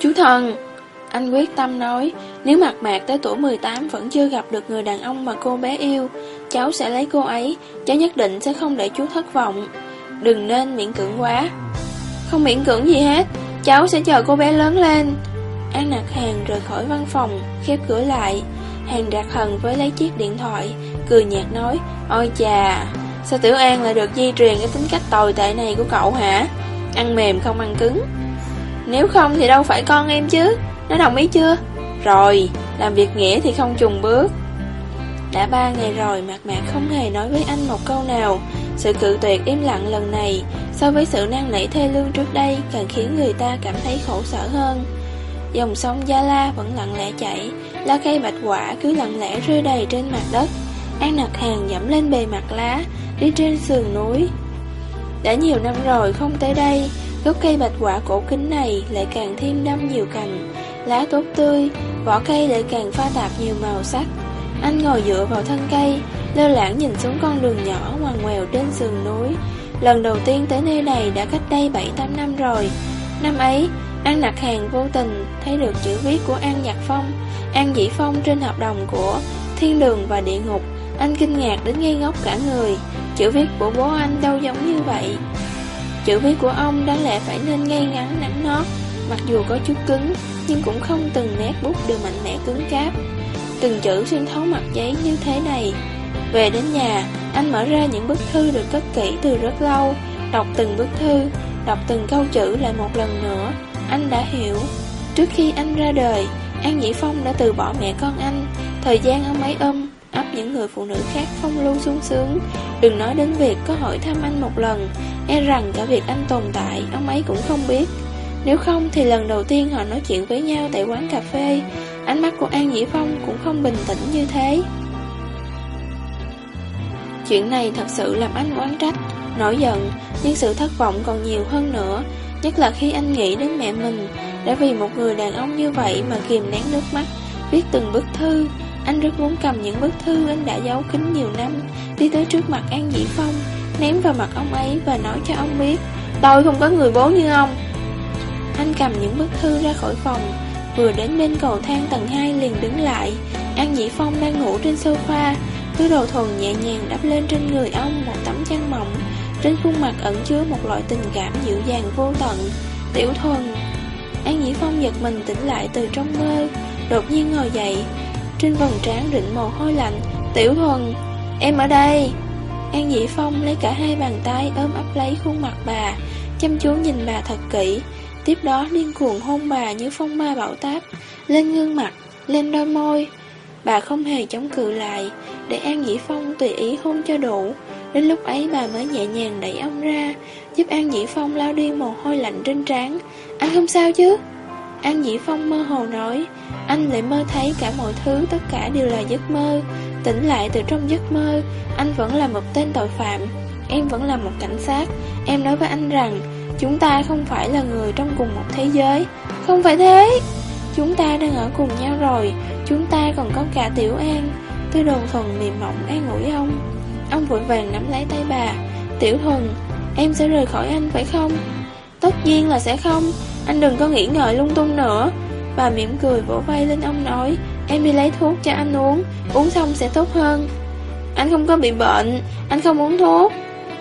Chú thần, Anh quyết tâm nói, Nếu mặt mạc tới tuổi 18 vẫn chưa gặp được người đàn ông mà cô bé yêu, Cháu sẽ lấy cô ấy, Cháu nhất định sẽ không để chú thất vọng. Đừng nên miễn cưỡng quá. Không miễn cưỡng gì hết, Cháu sẽ chờ cô bé lớn lên. An nặc hàng rời khỏi văn phòng, Khép cửa lại. Hàng đặt hần với lấy chiếc điện thoại, Cười nhạt nói, Ôi chà, Sao Tiểu An lại được di truyền cái tính cách tồi tệ này của cậu hả? Ăn mềm không ăn cứng. Nếu không thì đâu phải con em chứ. Nó đồng ý chưa? Rồi, Làm việc nghĩa thì không trùng bước. Đã ba ngày rồi, Mạc Mạc không hề nói với anh một câu nào. Sự cự tuyệt im lặng lần này So với sự năng nảy thê lương trước đây Càng khiến người ta cảm thấy khổ sở hơn. Dòng sông Gia La vẫn lặng lẽ chảy, Lá cây bạch quả cứ lặng lẽ rơi đầy trên mặt đất. An nặc hàng dẫm lên bề mặt lá, Đi trên sườn núi. Đã nhiều năm rồi không tới đây Gốc cây bạch quả cổ kính này Lại càng thêm đâm nhiều cành, Lá tốt tươi, Vỏ cây lại càng pha tạp nhiều màu sắc. Anh ngồi dựa vào thân cây, Lơ lãng nhìn xuống con đường nhỏ ngoằn ngoèo trên sườn núi. Lần đầu tiên tới nơi này đã cách đây 7-8 năm rồi. Năm ấy, An nặc hàng vô tình thấy được chữ viết của An Nhạc Phong. An Dĩ Phong trên hợp đồng của Thiên Đường và Địa Ngục. Anh kinh ngạc đến ngây ngốc cả người. Chữ viết của bố anh đâu giống như vậy. Chữ viết của ông đáng lẽ phải nên ngay ngắn nắng nót Mặc dù có chút cứng, Nhưng cũng không từng nét bút đều mạnh mẽ cứng cáp. Từng chữ xuyên thấu mặt giấy như thế này. Về đến nhà, Anh mở ra những bức thư được cất kỹ từ rất lâu. Đọc từng bức thư, Đọc từng câu chữ lại một lần nữa. Anh đã hiểu. Trước khi anh ra đời, An Dĩ Phong đã từ bỏ mẹ con anh. Thời gian ông ấy ôm ấp những người phụ nữ khác phong lưu sung sướng. Đừng nói đến việc có hỏi thăm anh một lần. E rằng cả việc anh tồn tại, Ông ấy cũng không biết. Nếu không thì lần đầu tiên họ nói chuyện với nhau Tại quán cà phê, Ánh mắt của An Dĩ Phong cũng không bình tĩnh như thế. Chuyện này thật sự làm anh oán trách, Nổi giận, Nhưng sự thất vọng còn nhiều hơn nữa, Nhất là khi anh nghĩ đến mẹ mình. Đã vì một người đàn ông như vậy Mà kìm nén nước mắt, Viết từng bức thư. Anh rất muốn cầm những bức thư anh đã giấu kín nhiều năm, Đi tới trước mặt An Dĩ Phong. Ném vào mặt ông ấy và nói cho ông biết, Tôi không có người bố như ông. Anh cầm những bức thư ra khỏi phòng, Vừa đến bên cầu thang tầng 2 liền đứng lại. An Dĩ Phong đang ngủ trên sofa, Thứ đồ thuần nhẹ nhàng đắp lên trên người ông một tấm chăn mỏng. Trên khuôn mặt ẩn chứa một loại tình cảm dịu dàng vô tận. Tiểu thuần. An Dĩ Phong giật mình tỉnh lại từ trong mơ, Đột nhiên ngồi dậy. Trên vòng trán rịn mồ hôi lạnh, Tiểu thuần, Em ở đây. An Dĩ Phong lấy cả hai bàn tay ôm ấp lấy khuôn mặt bà Chăm chú nhìn bà thật kỹ. Tiếp đó điên cuồng hôn bà như phong ma bão táp Lên gương mặt, lên đôi môi. Bà không hề chống cự lại Để An Dĩ Phong tùy ý hôn cho đủ. Đến lúc ấy bà mới nhẹ nhàng đẩy ông ra Giúp An Dĩ Phong lao đi mồ hôi lạnh trên trán. Anh không sao chứ? An Dĩ Phong mơ hồ nói Anh lại mơ thấy cả mọi thứ Tất cả đều là giấc mơ. Tỉnh lại từ trong giấc mơ, Anh vẫn là một tên tội phạm, Em vẫn là một cảnh sát. Em nói với anh rằng, Chúng ta không phải là người trong cùng một thế giới. Không phải thế. Chúng ta đang ở cùng nhau rồi. Chúng ta còn có cả Tiểu An. Tư đồn thuần mềm mỏng an ủi ông. Ông vội vàng nắm lấy tay bà. Tiểu thuần, Em sẽ rời khỏi anh phải không? Tất nhiên là sẽ không. Anh đừng có nghĩ ngợi lung tung nữa. Bà mỉm cười vỗ vai lên ông nói Em đi lấy thuốc cho anh uống Uống xong sẽ tốt hơn. Anh không có bị bệnh, Anh không uống thuốc.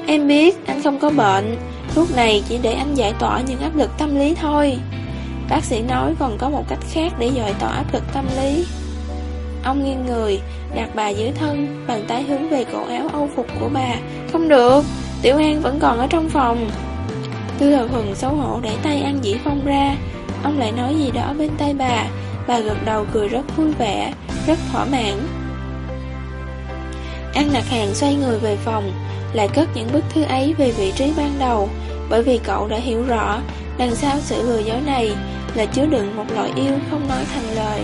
Em biết anh không có bệnh, Thuốc này chỉ để anh giải tỏa những áp lực tâm lý thôi. Bác sĩ nói còn có một cách khác để giải tỏa áp lực tâm lý. Ông nghiêng người, Đặt bà dưới thân, Bàn tay hướng về cổ áo âu phục của bà. Không được, Tiểu An vẫn còn ở trong phòng. Tư đầu hừng xấu hổ đẩy tay An Dĩ Phong ra. Ông lại nói gì đó bên tay bà. Bà gật đầu cười rất vui vẻ, Rất thỏa mãn. An nặc hàng xoay người về phòng, Lại cất những bức thư ấy về vị trí ban đầu, Bởi vì cậu đã hiểu rõ, Đằng sau sự lừa dối này Là chứa đựng một loại yêu không nói thành lời.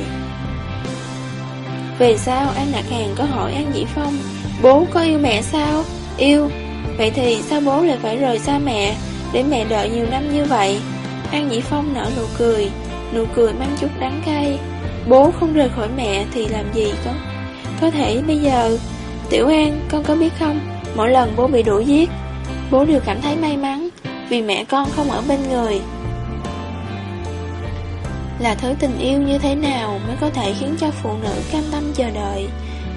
Về sao An nặc hàng có hỏi An Dĩ Phong, Bố có yêu mẹ sao? Yêu. Vậy thì sao bố lại phải rời xa mẹ? Để mẹ đợi nhiều năm như vậy. An Dĩ Phong nở nụ cười. Nụ cười mang chút đắng cay. Bố không rời khỏi mẹ thì làm gì có. Có thể bây giờ, Tiểu An, con có biết không? Mỗi lần bố bị đuổi giết, Bố đều cảm thấy may mắn Vì mẹ con không ở bên người. Là thứ tình yêu như thế nào mới có thể khiến cho phụ nữ cam tâm chờ đợi?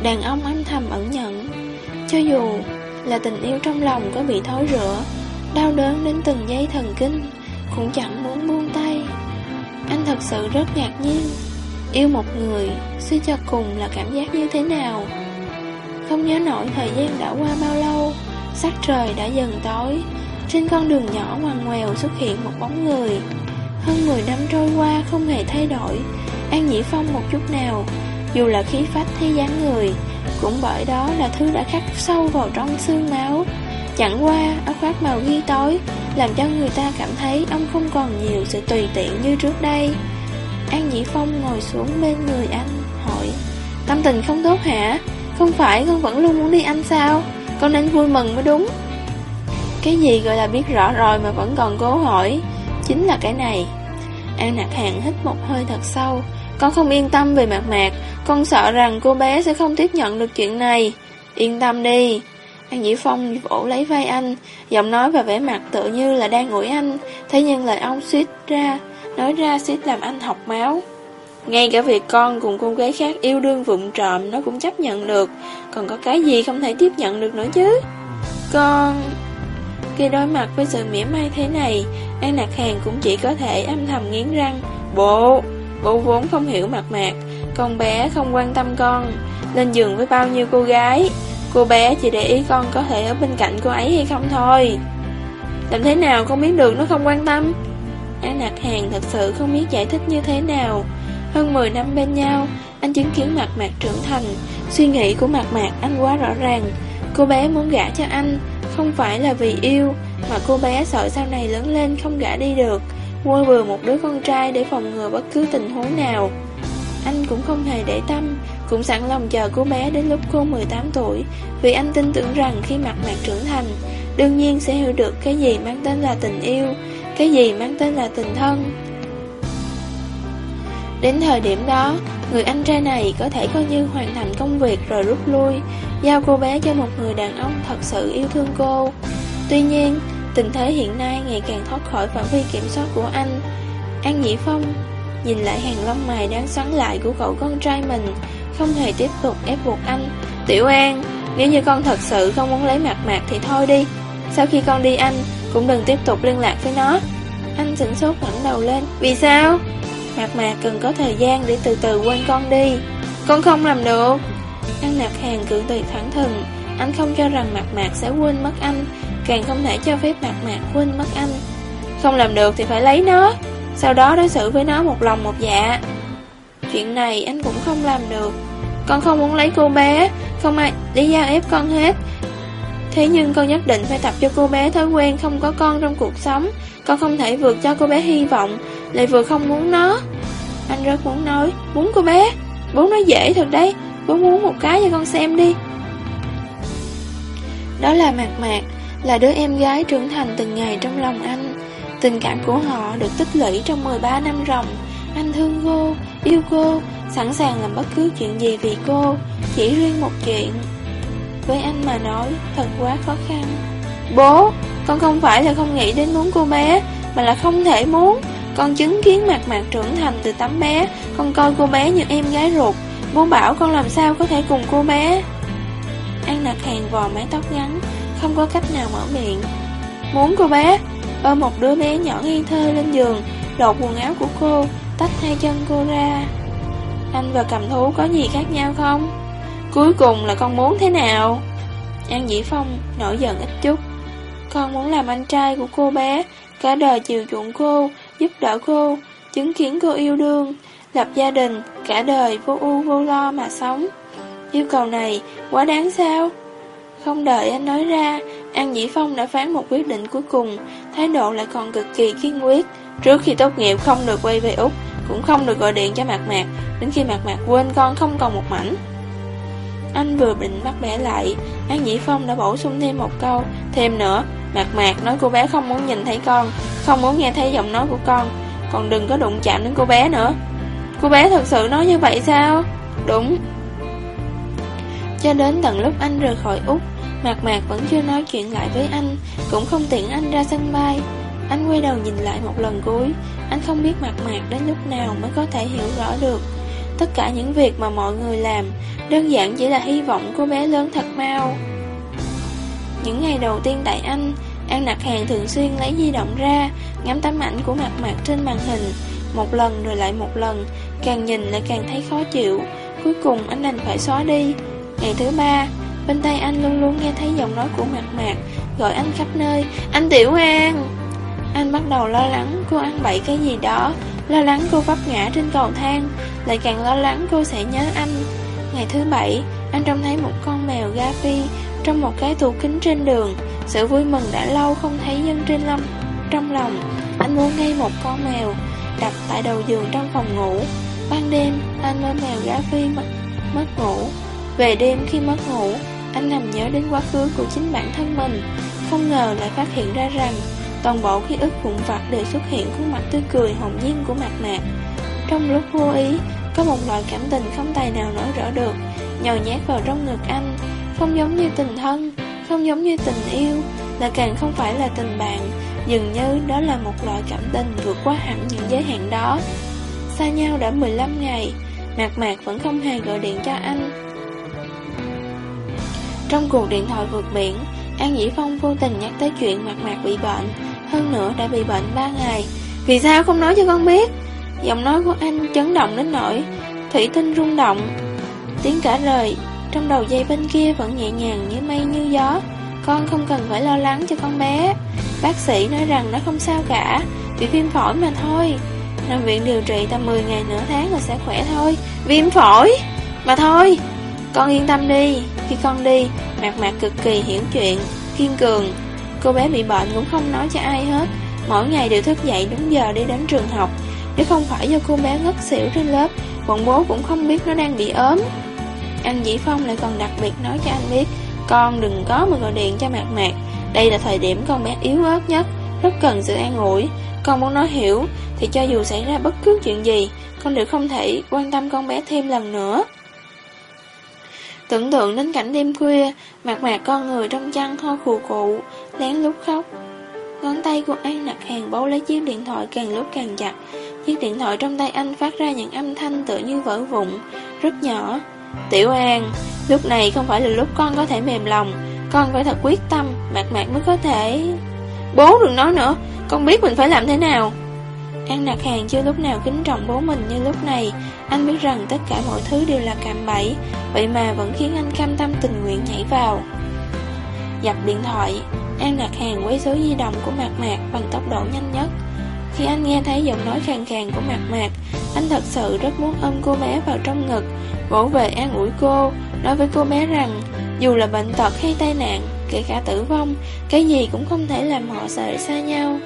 Đàn ông âm thầm ẩn nhận Cho dù là tình yêu trong lòng có bị thối rữa Đau đớn đến từng giây thần kinh, Cũng chẳng muốn anh thật sự rất ngạc nhiên. Yêu một người, Suy cho cùng là cảm giác như thế nào? Không nhớ nổi thời gian đã qua bao lâu, Sắc trời đã dần tối. Trên con đường nhỏ ngoằn ngoèo xuất hiện một bóng người. Hơn 10 năm trôi qua không hề thay đổi. An Nhĩ Phong một chút nào, Dù là khí phách thế dáng người, Cũng bởi đó là thứ đã khắc sâu vào trong xương máu. Chẳng qua, áo khoác màu ghi tối Làm cho người ta cảm thấy ông không còn nhiều sự tùy tiện như trước đây. An Nhĩ Phong ngồi xuống bên người anh, Hỏi, Tâm tình không tốt hả? Không phải con vẫn luôn muốn đi anh sao? Con nên vui mừng mới đúng. Cái gì gọi là biết rõ rồi mà vẫn còn cố hỏi, Chính là cái này. An Nạc Hàng hít một hơi thật sâu, Con không yên tâm về mặt mạc, Con sợ rằng cô bé sẽ không tiếp nhận được chuyện này. Yên tâm đi An Dĩ Phong vỗ lấy vai anh Giọng nói và vẻ mặt tự như là đang ngủi anh. Thế nhưng lời ông suýt ra Nói ra suýt làm anh học máu. Ngay cả việc con cùng cô gái khác yêu đương vụng trộm Nó cũng chấp nhận được. Còn có cái gì không thể tiếp nhận được nữa chứ? Con... Khi đối mặt với sự mỉa mai thế này An Nạc Hàng cũng chỉ có thể âm thầm nghiến răng. Bộ, bộ vốn không hiểu mặt mạc Con bé không quan tâm con. Lên giường với bao nhiêu cô gái? Cô bé chỉ để ý con có thể ở bên cạnh cô ấy hay không thôi. Làm thế nào con biết được nó không quan tâm? An Nạc Hàng thật sự không biết giải thích như thế nào. Hơn 10 năm bên nhau, Anh chứng kiến mặt mạc trưởng thành. Suy nghĩ của mặt mạc anh quá rõ ràng. Cô bé muốn gả cho anh Không phải là vì yêu, Mà cô bé sợ sau này lớn lên không gả đi được. Mua vừa một đứa con trai để phòng ngừa bất cứ tình huống nào. Anh cũng không hề để tâm cũng sẵn lòng chờ cô bé đến lúc cô 18 tuổi, Vì anh tin tưởng rằng khi mặt mạc trưởng thành, Đương nhiên sẽ hiểu được cái gì mang tên là tình yêu, Cái gì mang tên là tình thân. Đến thời điểm đó, Người anh trai này có thể coi như hoàn thành công việc rồi rút lui, Giao cô bé cho một người đàn ông thật sự yêu thương cô. Tuy nhiên, Tình thế hiện nay ngày càng thoát khỏi phạm vi kiểm soát của anh. An Nhĩ Phong Nhìn lại hàng lông mày đang xoắn lại của cậu con trai mình, Không hề tiếp tục ép buộc anh. Tiểu An, Nếu như con thật sự không muốn lấy mặt mạc thì thôi đi. Sau khi con đi anh, Cũng đừng tiếp tục liên lạc với nó. Anh sửng sốt ngẩng đầu lên. Vì sao? Mạc mạc cần có thời gian để từ từ quên con đi. Con không làm được. Anh nạp hàng cự tuyệt thẳng thừng. Anh không cho rằng mạc mạc sẽ quên mất anh, Càng không thể cho phép mạc mạc quên mất anh. Không làm được thì phải lấy nó. Sau đó đối xử với nó một lòng một dạ. Chuyện này anh cũng không làm được. Con không muốn lấy cô bé. Không ai lý do ép con hết. Thế nhưng con nhất định phải tập cho cô bé thói quen không có con trong cuộc sống. Con không thể vượt cho cô bé hy vọng. Lại vừa không muốn nó. Anh rất muốn nói, Muốn cô bé. Bố nói dễ thật đấy. Bố muốn một cái cho con xem đi. Đó là mạc mạc, Là đứa em gái trưởng thành từng ngày trong lòng anh. Tình cảm của họ được tích lũy trong 13 năm ròng. Anh thương cô, yêu cô Sẵn sàng làm bất cứ chuyện gì vì cô Chỉ riêng một chuyện. Với anh mà nói thật quá khó khăn. Bố, con không phải là không nghĩ đến muốn cô bé Mà là không thể muốn. Con chứng kiến mặt mặt trưởng thành từ tấm bé Con coi cô bé như em gái ruột. Bố bảo con làm sao có thể cùng cô bé? An nặc hàng vò mái tóc ngắn Không có cách nào mở miệng. Muốn cô bé Ôm một đứa bé nhỏ nghi thơ lên giường Lột quần áo của cô, Tách hai chân cô ra. Anh và cầm thú có gì khác nhau không? Cuối cùng là con muốn thế nào? An Dĩ Phong nổi giận ít chút. Con muốn làm anh trai của cô bé, Cả đời chiều chuộng cô, Giúp đỡ cô, Chứng kiến cô yêu đương, Lập gia đình, Cả đời vô ưu vô lo mà sống. Yêu cầu này quá đáng sao? Không đợi anh nói ra An Dĩ Phong đã phán một quyết định cuối cùng. Thái độ lại còn cực kỳ kiên quyết Trước khi tốt nghiệp, không được quay về Úc, Cũng không được gọi điện cho Mạc Mạc. Đến khi Mạc Mạc quên, con không còn một mảnh. Anh vừa định bắt bẻ lại, An Dĩ Phong đã bổ sung thêm một câu. Thêm nữa, Mạc Mạc nói cô bé không muốn nhìn thấy con, Không muốn nghe thấy giọng nói của con. Còn đừng có đụng chạm đến cô bé nữa. Cô bé thật sự nói như vậy sao? Đúng. Cho đến tận lúc anh rời khỏi Úc Mạc Mạc vẫn chưa nói chuyện lại với anh, Cũng không tiện anh ra sân bay. Anh quay đầu nhìn lại một lần cuối, Anh không biết mặt mạc đến lúc nào mới có thể hiểu rõ được. Tất cả những việc mà mọi người làm, Đơn giản chỉ là hy vọng của bé lớn thật mau. Những ngày đầu tiên tại anh, An đặt Hàng thường xuyên lấy di động ra, Ngắm tấm ảnh của mặt mạc trên màn hình. Một lần rồi lại một lần, Càng nhìn lại càng thấy khó chịu. Cuối cùng anh đành phải xóa đi. Ngày thứ ba Bên tay anh luôn luôn nghe thấy giọng nói của Mạc mạc Gọi anh khắp nơi. Anh Tiểu An! Anh bắt đầu lo lắng cô ăn bậy cái gì đó Lo lắng cô vấp ngã trên cầu thang Lại càng lo lắng cô sẽ nhớ anh. Ngày thứ bảy Anh trông thấy một con mèo ga phi Trong một cái tủ kính trên đường. Sự vui mừng đã lâu không thấy dân trên lâm Trong lòng Anh muốn ngay một con mèo Đặt tại đầu giường trong phòng ngủ. Ban đêm anh mơ mèo gá phi mất, mất ngủ. Về đêm khi mất ngủ anh nằm nhớ đến quá khứ của chính bản thân mình. Không ngờ lại phát hiện ra rằng, Toàn bộ ký ức vụn vặt đều xuất hiện khuôn mặt tươi cười hồng nhiên của mặt mạc. Trong lúc vô ý, Có một loại cảm tình không tài nào nói rõ được. Nhồi nhét vào trong ngực anh, Không giống như tình thân, Không giống như tình yêu Là càng không phải là tình bạn, Dường như đó là một loại cảm tình vượt qua hẳn những giới hạn đó. Xa nhau đã 15 ngày, Mạc Mạc vẫn không hề gọi điện cho anh. Trong cuộc điện thoại vượt biển, An Dĩ Phong vô tình nhắc tới chuyện mặt mặt bị bệnh, Hơn nữa đã bị bệnh 3 ngày. Vì sao không nói cho con biết? Giọng nói của anh chấn động đến nỗi Thủy tinh rung động. Tiếng cả lời Trong đầu dây bên kia vẫn nhẹ nhàng như mây như gió. Con không cần phải lo lắng cho con bé. Bác sĩ nói rằng nó không sao cả Bị viêm phổi mà thôi. Nằm viện điều trị tầm 10 ngày nửa tháng là sẽ khỏe thôi. Viêm phổi? Mà thôi con yên tâm đi. Khi con đi, Mạc mạc cực kỳ hiểu chuyện. Kiên cường. Cô bé bị bệnh cũng không nói cho ai hết. Mỗi ngày đều thức dậy đúng giờ đi đến trường học. Nếu không phải do cô bé ngất xỉu trên lớp, Bọn bố cũng không biết nó đang bị ốm. Anh Dĩ Phong lại còn đặc biệt nói cho anh biết, Con đừng có mà gọi điện cho Mạc Mạc. Đây là thời điểm con bé yếu ớt nhất, Rất cần sự an ủi. Con muốn nói hiểu, Thì cho dù xảy ra bất cứ chuyện gì, Con đều không thể quan tâm con bé thêm lần nữa. Tưởng tượng đến cảnh đêm khuya Mặt mạc con người trong chăn ho khù cụ, Lén lút khóc. Ngón tay của An nặc hàng bấu lấy chiếc điện thoại càng lúc càng chặt. Chiếc điện thoại trong tay anh phát ra những âm thanh tựa như vỡ vụn, Rất nhỏ. Tiểu An, Lúc này không phải là lúc con có thể mềm lòng, Con phải thật quyết tâm, Mạc mạc mới có thể. Bố đừng nói nữa, Con biết mình phải làm thế nào. An nặc hàng chưa lúc nào kính trọng bố mình như lúc này. Anh biết rằng tất cả mọi thứ đều là cạm bẫy, Vậy mà vẫn khiến anh cam tâm tình nguyện nhảy vào. Dập điện thoại, An nặc hàng quấy số di động của Mạc Mạc bằng tốc độ nhanh nhất. Khi anh nghe thấy giọng nói khàn khàn của Mạc Mạc, Anh thật sự rất muốn ôm cô bé vào trong ngực, Vỗ về an ủi cô, Nói với cô bé rằng, Dù là bệnh tật hay tai nạn, Kể cả tử vong, Cái gì cũng không thể làm họ rời xa nhau.